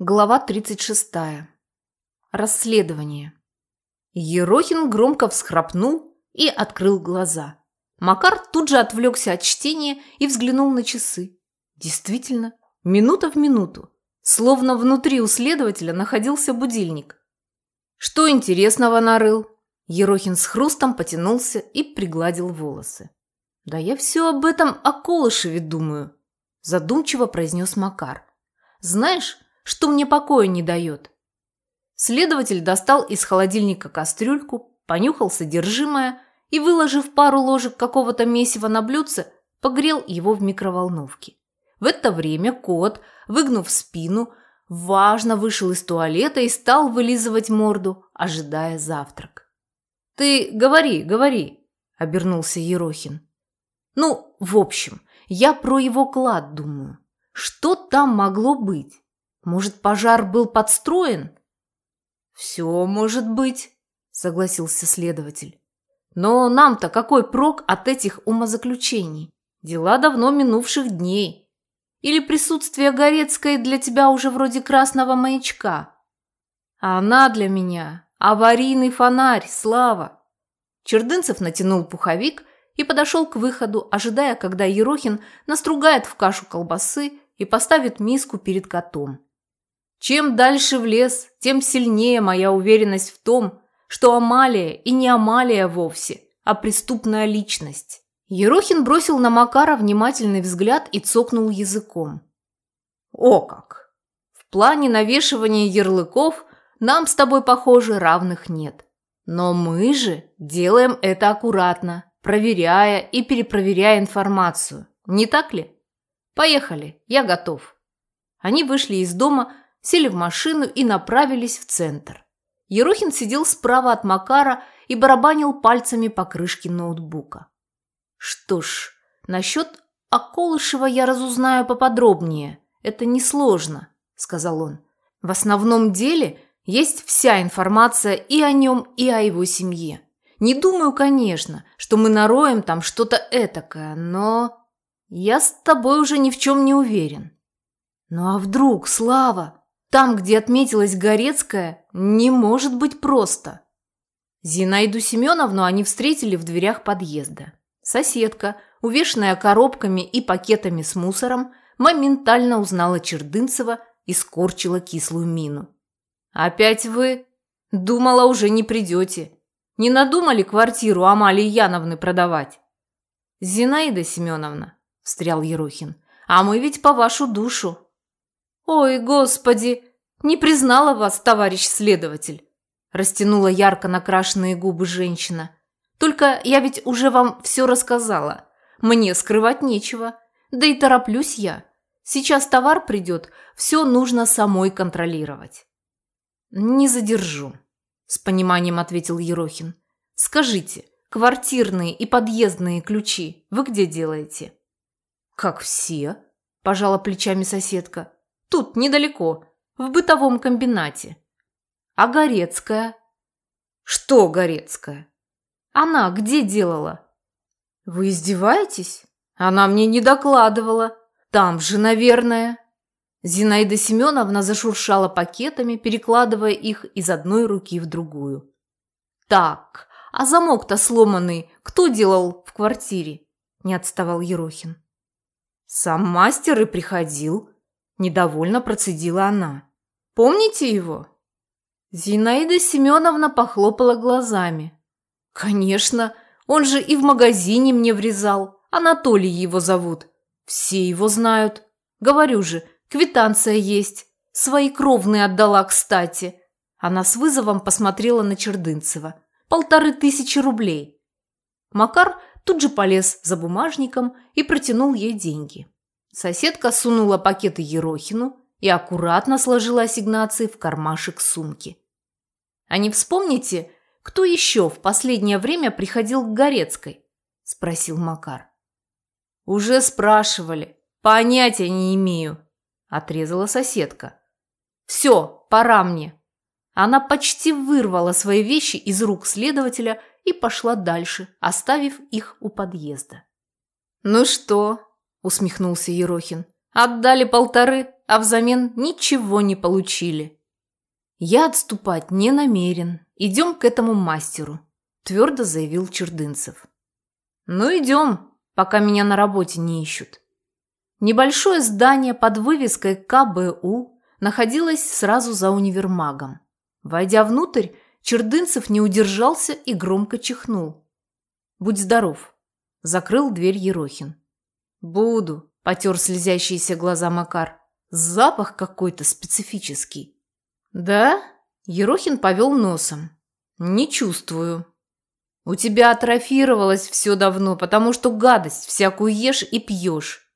Глава 36. Расследование. Ерохин громко всхрапнул и открыл глаза. Макар тут же отвлекся от чтения и взглянул на часы. Действительно, минута в минуту. Словно внутри у следователя находился будильник. Что интересного нарыл? Ерохин с хрустом потянулся и пригладил волосы. «Да я все об этом о Колышеве думаю», задумчиво произнес Макар. «Знаешь, что мне покоя не дает. Следователь достал из холодильника кастрюльку, понюхал содержимое и, выложив пару ложек какого-то месива на блюдце, погрел его в микроволновке. В это время кот, выгнув спину, важно вышел из туалета и стал вылизывать морду, ожидая завтрак. «Ты говори, говори», – обернулся Ерохин. «Ну, в общем, я про его клад думаю. Что там могло быть? Может, пожар был подстроен? Все может быть, согласился следователь. Но нам-то какой прок от этих умозаключений? Дела давно минувших дней. Или присутствие Горецкой для тебя уже вроде красного маячка? А она для меня аварийный фонарь, Слава. Чердынцев натянул пуховик и подошел к выходу, ожидая, когда Ерохин настругает в кашу колбасы и поставит миску перед котом. Чем дальше в лес, тем сильнее моя уверенность в том, что Амалия и не Амалия вовсе, а преступная личность. Ерохин бросил на Макара внимательный взгляд и цокнул языком. О как! В плане навешивания ярлыков нам с тобой, похоже, равных нет. Но мы же делаем это аккуратно, проверяя и перепроверяя информацию. Не так ли? Поехали, я готов. Они вышли из дома, сели в машину и направились в центр. Ерохин сидел справа от Макара и барабанил пальцами по крышке ноутбука. «Что ж, насчет Аколышева я разузнаю поподробнее. Это несложно», – сказал он. «В основном деле есть вся информация и о нем, и о его семье. Не думаю, конечно, что мы нароем там что-то этакое, но я с тобой уже ни в чем не уверен». «Ну а вдруг, Слава?» Там, где отметилась Горецкая, не может быть просто. Зинаиду Семеновну они встретили в дверях подъезда. Соседка, увешанная коробками и пакетами с мусором, моментально узнала Чердынцева и скорчила кислую мину. «Опять вы? Думала, уже не придете. Не надумали квартиру Амалии Яновны продавать?» «Зинаида Семеновна», – встрял Ерохин, – «а мы ведь по вашу душу». «Ой, господи! Не признала вас, товарищ следователь!» Растянула ярко накрашенные губы женщина. «Только я ведь уже вам все рассказала. Мне скрывать нечего. Да и тороплюсь я. Сейчас товар придет, все нужно самой контролировать». «Не задержу», – с пониманием ответил Ерохин. «Скажите, квартирные и подъездные ключи вы где делаете?» «Как все», – пожала плечами соседка. Тут, недалеко, в бытовом комбинате. А Горецкая? Что Горецкая? Она где делала? Вы издеваетесь? Она мне не докладывала. Там же, наверное. Зинаида Семеновна зашуршала пакетами, перекладывая их из одной руки в другую. Так, а замок-то сломанный кто делал в квартире? Не отставал Ерохин. Сам мастер и приходил, Недовольно процедила она. «Помните его?» Зинаида Семеновна похлопала глазами. «Конечно, он же и в магазине мне врезал. Анатолий его зовут. Все его знают. Говорю же, квитанция есть. Свои кровные отдала, кстати». Она с вызовом посмотрела на Чердынцева. «Полторы тысячи рублей». Макар тут же полез за бумажником и протянул ей деньги. Соседка сунула пакеты Ерохину и аккуратно сложила ассигнации в кармашек сумки. «А не вспомните, кто еще в последнее время приходил к Горецкой?» – спросил Макар. «Уже спрашивали. Понятия не имею», – отрезала соседка. «Все, пора мне». Она почти вырвала свои вещи из рук следователя и пошла дальше, оставив их у подъезда. «Ну что, усмехнулся Ерохин. Отдали полторы, а взамен ничего не получили. Я отступать не намерен. Идем к этому мастеру, твердо заявил Чердынцев. Ну идем, пока меня на работе не ищут. Небольшое здание под вывеской КБУ находилось сразу за универмагом. Войдя внутрь, Чердынцев не удержался и громко чихнул. «Будь здоров!» – закрыл дверь Ерохин. «Буду!» – потер слезящиеся глаза Макар. «Запах какой-то специфический». «Да?» – Ерохин повел носом. «Не чувствую». «У тебя атрофировалось все давно, потому что гадость всякую ешь и пьешь».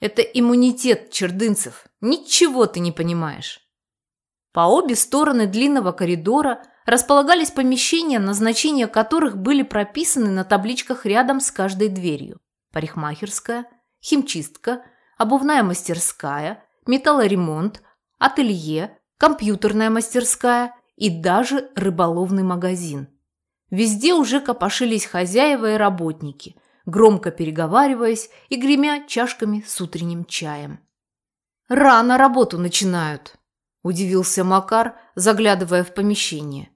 «Это иммунитет, Чердынцев. Ничего ты не понимаешь». По обе стороны длинного коридора – располагались помещения, назначения которых были прописаны на табличках рядом с каждой дверью. Парикмахерская, химчистка, обувная мастерская, металлоремонт, ателье, компьютерная мастерская и даже рыболовный магазин. Везде уже копошились хозяева и работники, громко переговариваясь и гремя чашками с утренним чаем. «Рано работу начинают», – удивился Макар, заглядывая в помещение.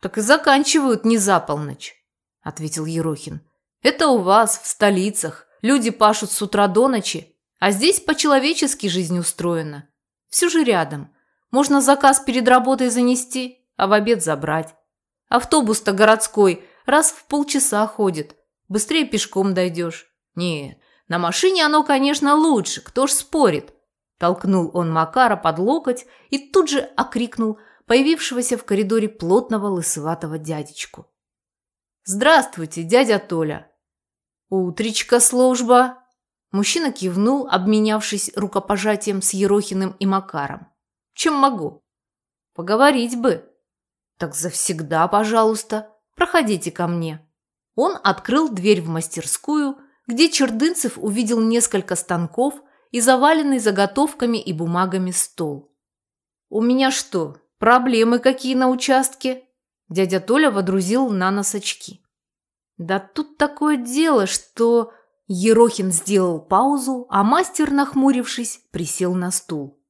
«Так и заканчивают не за полночь», – ответил Ерохин. «Это у вас, в столицах. Люди пашут с утра до ночи, а здесь по-человечески жизнь устроена. Все же рядом. Можно заказ перед работой занести, а в обед забрать. Автобус-то городской раз в полчаса ходит. Быстрее пешком дойдешь. Нет, на машине оно, конечно, лучше, кто ж спорит». Толкнул он Макара под локоть и тут же окрикнул – появившегося в коридоре плотного лысоватого дядечку. «Здравствуйте, дядя Толя!» «Утречка, служба!» Мужчина кивнул, обменявшись рукопожатием с Ерохиным и Макаром. «Чем могу?» «Поговорить бы». «Так завсегда, пожалуйста. Проходите ко мне». Он открыл дверь в мастерскую, где Чердынцев увидел несколько станков и заваленный заготовками и бумагами стол. «У меня что, Проблемы какие на участке? Дядя Толя водрузил на нос очки. Да тут такое дело, что... Ерохин сделал паузу, а мастер, нахмурившись, присел на стул.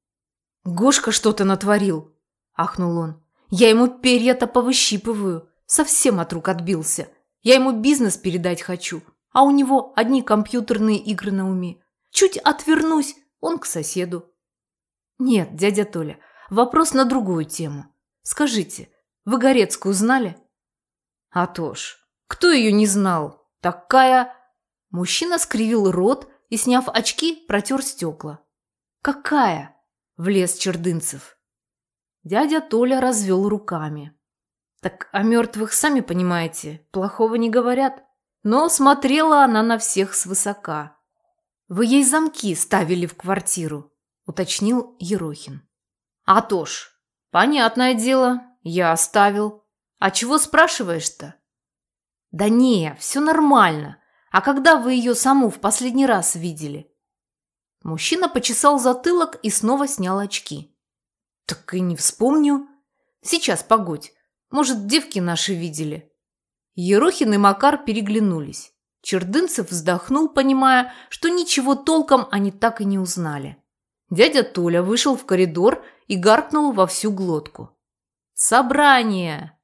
«Гошка что-то натворил!» – ахнул он. «Я ему перья-то повыщипываю. Совсем от рук отбился. Я ему бизнес передать хочу, а у него одни компьютерные игры на уме. Чуть отвернусь, он к соседу». «Нет, дядя Толя, Вопрос на другую тему. Скажите, вы Горецкую знали? А то ж, кто ее не знал? Такая... Мужчина скривил рот и, сняв очки, протер стекла. «Какая?» – влез Чердынцев. Дядя Толя развел руками. «Так о мертвых, сами понимаете, плохого не говорят. Но смотрела она на всех свысока. Вы ей замки ставили в квартиру», – уточнил Ерохин. А то ж, понятное дело, я оставил. А чего спрашиваешь-то? Да не, все нормально. А когда вы ее саму в последний раз видели? Мужчина почесал затылок и снова снял очки. Так и не вспомню. Сейчас, погодь. Может, девки наши видели? Ерохин и Макар переглянулись. Чердынцев вздохнул, понимая, что ничего толком они так и не узнали. Дядя Толя вышел в коридор и гаркнул во всю глотку. «Собрание!»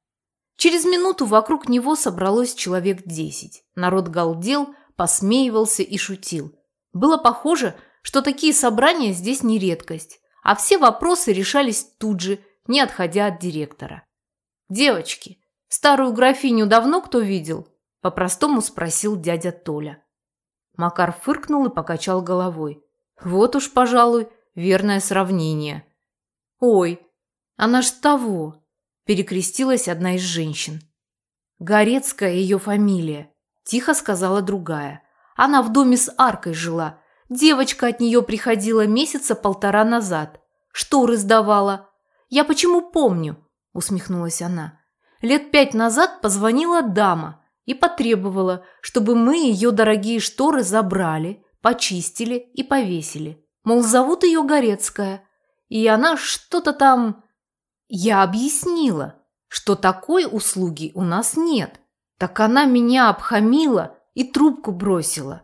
Через минуту вокруг него собралось человек десять. Народ галдел, посмеивался и шутил. Было похоже, что такие собрания здесь не редкость, а все вопросы решались тут же, не отходя от директора. «Девочки, старую графиню давно кто видел?» – по-простому спросил дядя Толя. Макар фыркнул и покачал головой. «Вот уж, пожалуй, верное сравнение. «Ой, она ж того!» – перекрестилась одна из женщин. «Горецкая ее фамилия», – тихо сказала другая. «Она в доме с аркой жила. Девочка от нее приходила месяца полтора назад. Шторы сдавала. Я почему помню?» – усмехнулась она. «Лет пять назад позвонила дама и потребовала, чтобы мы ее дорогие шторы забрали, почистили и повесили. Мол, зовут ее Горецкая. И она что-то там... Я объяснила, что такой услуги у нас нет. Так она меня обхамила и трубку бросила.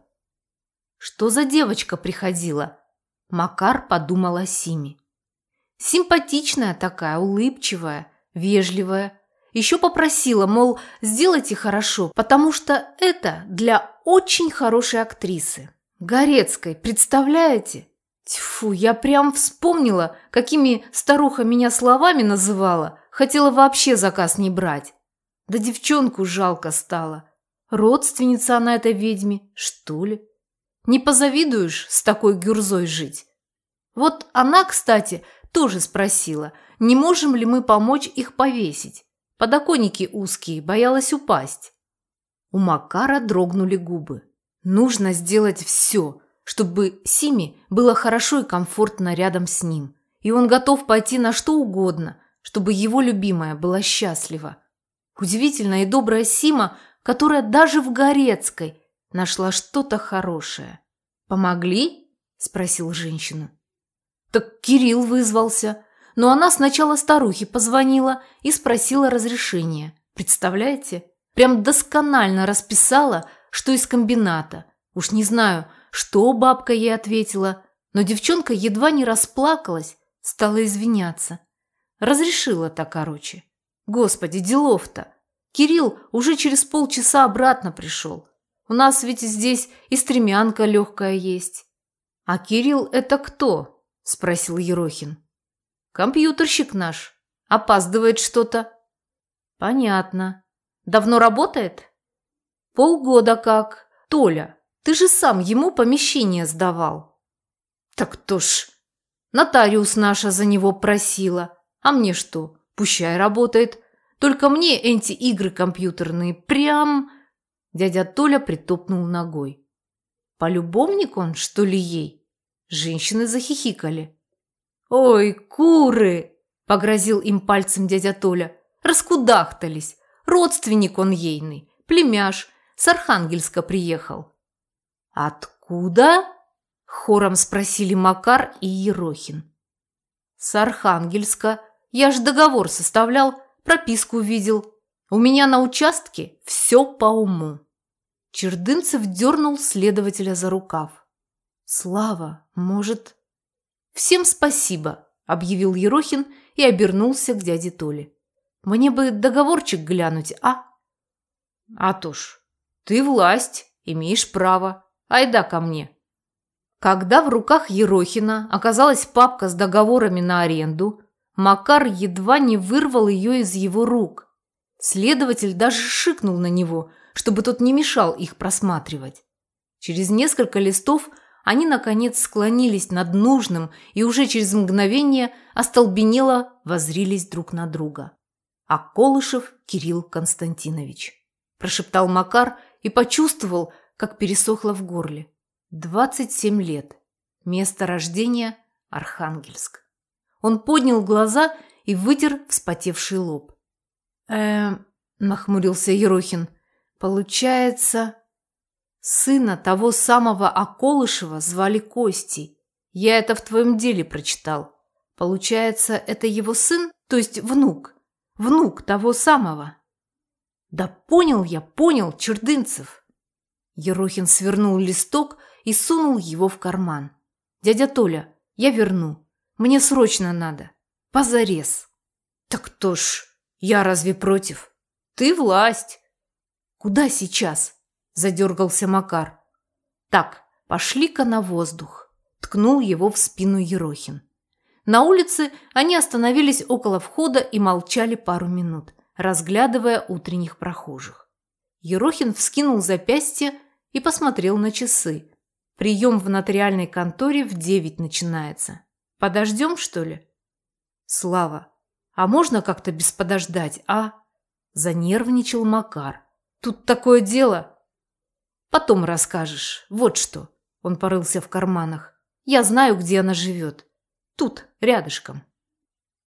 Что за девочка приходила? Макар подумал о Симе. Симпатичная такая, улыбчивая, вежливая. Еще попросила, мол, сделайте хорошо, потому что это для очень хорошей актрисы. Горецкой, представляете? Тьфу, я прям вспомнила, какими старуха меня словами называла. Хотела вообще заказ не брать. Да девчонку жалко стало. Родственница она этой ведьме, что ли? Не позавидуешь с такой гюрзой жить? Вот она, кстати, тоже спросила, не можем ли мы помочь их повесить. Подоконники узкие, боялась упасть. У Макара дрогнули губы. Нужно сделать все, чтобы Симе было хорошо и комфортно рядом с ним. И он готов пойти на что угодно, чтобы его любимая была счастлива. Удивительная и добрая Сима, которая даже в Горецкой нашла что-то хорошее. «Помогли?» – спросил женщину. Так Кирилл вызвался. Но она сначала старухе позвонила и спросила разрешения. Представляете? Прям досконально расписала, что из комбината. Уж не знаю, что бабка ей ответила, но девчонка едва не расплакалась, стала извиняться. Разрешила-то, короче. Господи, делов-то. Кирилл уже через полчаса обратно пришел. У нас ведь здесь и стремянка легкая есть. А Кирилл это кто? Спросил Ерохин. Компьютерщик наш. Опаздывает что-то. Понятно. Давно работает? Полгода как. Толя, ты же сам ему помещение сдавал. Так то ж, нотариус наша за него просила. А мне что, пущай работает. Только мне эти игры компьютерные прям... Дядя Толя притопнул ногой. Полюбовник он, что ли, ей? Женщины захихикали. «Ой, куры!» – погрозил им пальцем дядя Толя. Раскудахтались. Родственник он ейный, племяш, с Архангельска приехал. «Откуда?» – хором спросили Макар и Ерохин. «С Архангельска. Я ж договор составлял, прописку видел. У меня на участке все по уму». Чердынцев дернул следователя за рукав. «Слава, может...» «Всем спасибо», – объявил Ерохин и обернулся к дяде Толе. «Мне бы договорчик глянуть, а?» «А то ж, ты власть, имеешь право. Айда ко мне». Когда в руках Ерохина оказалась папка с договорами на аренду, Макар едва не вырвал ее из его рук. Следователь даже шикнул на него, чтобы тот не мешал их просматривать. Через несколько листов они, наконец, склонились над нужным и уже через мгновение остолбенело возрились друг на друга. «А Колышев Кирилл Константинович», – прошептал Макар и почувствовал, как пересохло в горле. Двадцать семь лет. Место рождения – Архангельск. Он поднял глаза и вытер вспотевший лоб. «Эм...» – нахмурился Ерохин. «Получается...» Сына того самого Аколышева звали Костей. Я это в твоем деле прочитал. Получается, это его сын, то есть внук. Внук того самого. Да понял я, понял, Чердынцев. Ерохин свернул листок и сунул его в карман. «Дядя Толя, я верну. Мне срочно надо. Позарез». «Так то ж, я разве против? Ты власть». «Куда сейчас?» – задергался Макар. «Так, пошли-ка на воздух», – ткнул его в спину Ерохин. На улице они остановились около входа и молчали пару минут, разглядывая утренних прохожих. Ерохин вскинул запястье и посмотрел на часы. Прием в нотариальной конторе в девять начинается. Подождем, что ли? Слава, а можно как-то без подождать, а? Занервничал Макар. Тут такое дело. Потом расскажешь. Вот что. Он порылся в карманах. Я знаю, где она живет. Тут, рядышком.